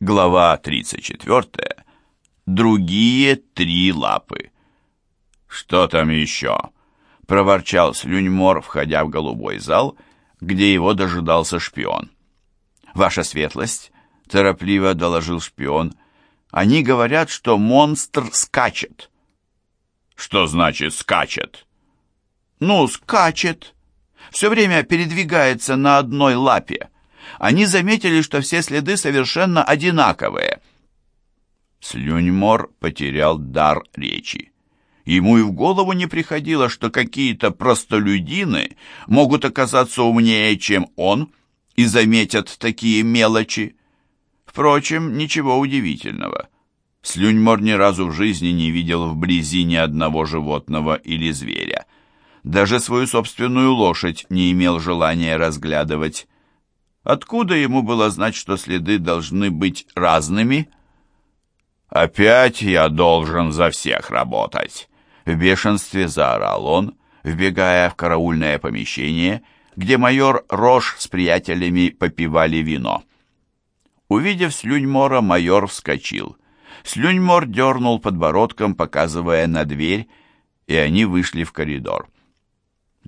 Глава 34. Другие три лапы. «Что там еще?» — проворчал Слюньмор, входя в голубой зал, где его дожидался шпион. «Ваша светлость», — торопливо доложил шпион, — «они говорят, что монстр скачет». «Что значит «скачет»?» «Ну, скачет. Все время передвигается на одной лапе» они заметили, что все следы совершенно одинаковые. Слюньмор потерял дар речи. Ему и в голову не приходило, что какие-то простолюдины могут оказаться умнее, чем он, и заметят такие мелочи. Впрочем, ничего удивительного. Слюньмор ни разу в жизни не видел вблизи ни одного животного или зверя. Даже свою собственную лошадь не имел желания разглядывать. Откуда ему было знать, что следы должны быть разными? «Опять я должен за всех работать!» В бешенстве заорал он, вбегая в караульное помещение, где майор Рош с приятелями попивали вино. Увидев Слюньмора, майор вскочил. Слюньмор дернул подбородком, показывая на дверь, и они вышли в коридор.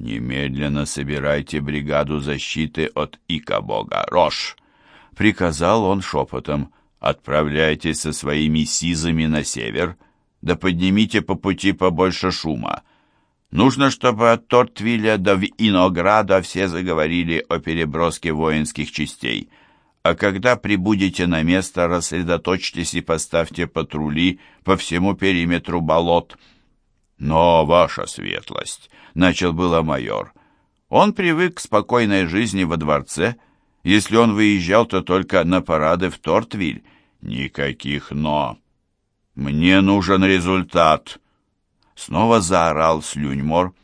«Немедленно собирайте бригаду защиты от Ика-бога, Рош!» — приказал он шепотом. «Отправляйтесь со своими сизами на север, да поднимите по пути побольше шума. Нужно, чтобы от Тортвиля до Инограда все заговорили о переброске воинских частей. А когда прибудете на место, рассредоточьтесь и поставьте патрули по всему периметру болот». «Но, ваша светлость!» — начал было майор. Он привык к спокойной жизни во дворце. Если он выезжал, то только на парады в Тортвиль. Никаких «но». «Мне нужен результат!» Снова заорал Слюньмор.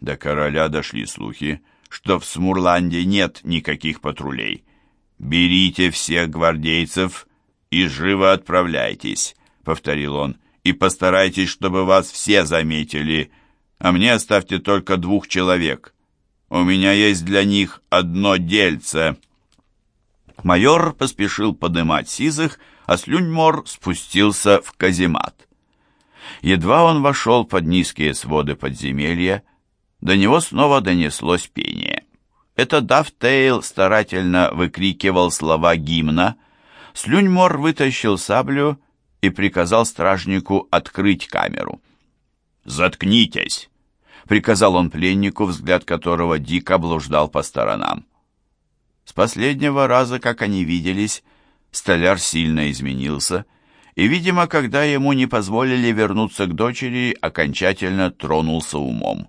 До короля дошли слухи, что в Смурланде нет никаких патрулей. «Берите всех гвардейцев и живо отправляйтесь», — повторил он, — «и постарайтесь, чтобы вас все заметили» а мне оставьте только двух человек. У меня есть для них одно дельце». Майор поспешил подымать сизых, а Слюньмор спустился в каземат. Едва он вошел под низкие своды подземелья, до него снова донеслось пение. Это Дафтейл старательно выкрикивал слова гимна. Слюньмор вытащил саблю и приказал стражнику открыть камеру. «Заткнитесь!» приказал он пленнику, взгляд которого дико блуждал по сторонам. С последнего раза, как они виделись, столяр сильно изменился, и, видимо, когда ему не позволили вернуться к дочери, окончательно тронулся умом.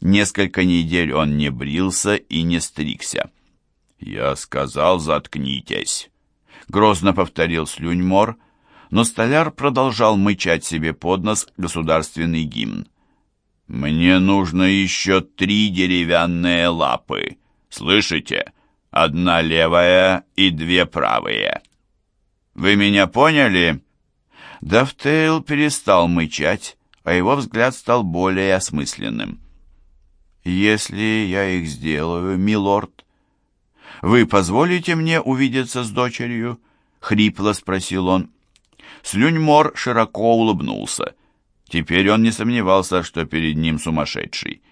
Несколько недель он не брился и не стригся. «Я сказал, заткнитесь», — грозно повторил Слюньмор, но столяр продолжал мычать себе под нос государственный гимн. «Мне нужно еще три деревянные лапы. Слышите? Одна левая и две правые. Вы меня поняли?» Дафтейл перестал мычать, а его взгляд стал более осмысленным. «Если я их сделаю, милорд, вы позволите мне увидеться с дочерью?» — хрипло спросил он. Слюньмор широко улыбнулся. Теперь он не сомневался, что перед ним сумасшедший.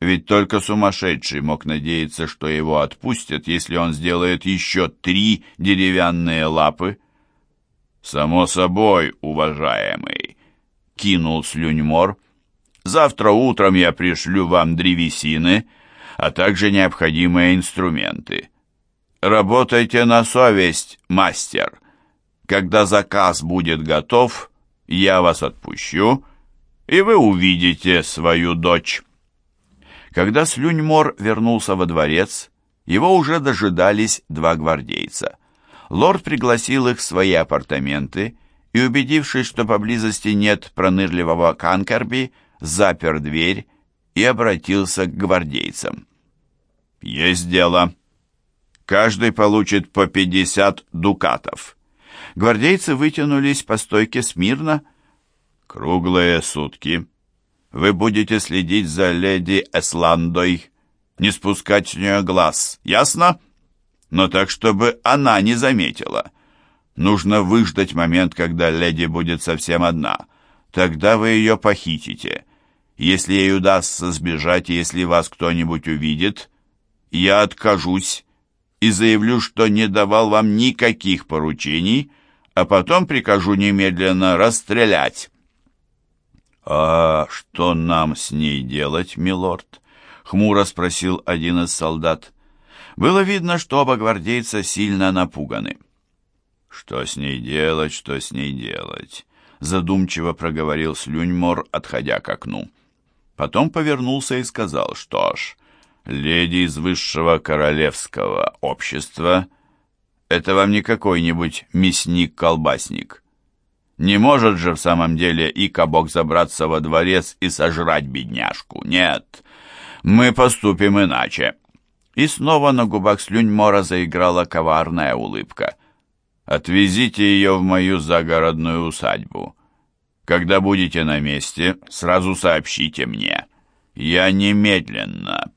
Ведь только сумасшедший мог надеяться, что его отпустят, если он сделает еще три деревянные лапы. «Само собой, уважаемый», — кинул Слюньмор, — «завтра утром я пришлю вам древесины, а также необходимые инструменты. Работайте на совесть, мастер. Когда заказ будет готов, я вас отпущу» и вы увидите свою дочь». Когда Слюньмор вернулся во дворец, его уже дожидались два гвардейца. Лорд пригласил их в свои апартаменты и, убедившись, что поблизости нет пронырливого Канкерби, запер дверь и обратился к гвардейцам. «Есть дело. Каждый получит по пятьдесят дукатов». Гвардейцы вытянулись по стойке смирно, Круглые сутки. Вы будете следить за леди Эсландой, не спускать с нее глаз, ясно? Но так, чтобы она не заметила. Нужно выждать момент, когда леди будет совсем одна. Тогда вы ее похитите. Если ей удастся сбежать, если вас кто-нибудь увидит, я откажусь и заявлю, что не давал вам никаких поручений, а потом прикажу немедленно расстрелять». «А что нам с ней делать, милорд?» — хмуро спросил один из солдат. Было видно, что оба гвардейца сильно напуганы. «Что с ней делать, что с ней делать?» — задумчиво проговорил Слюньмор, отходя к окну. Потом повернулся и сказал, что ж, леди из высшего королевского общества — это вам не какой-нибудь мясник-колбасник. Не может же в самом деле и кабок забраться во дворец и сожрать бедняжку. Нет, мы поступим иначе. И снова на губах Слюньмора заиграла коварная улыбка. «Отвезите ее в мою загородную усадьбу. Когда будете на месте, сразу сообщите мне. Я немедленно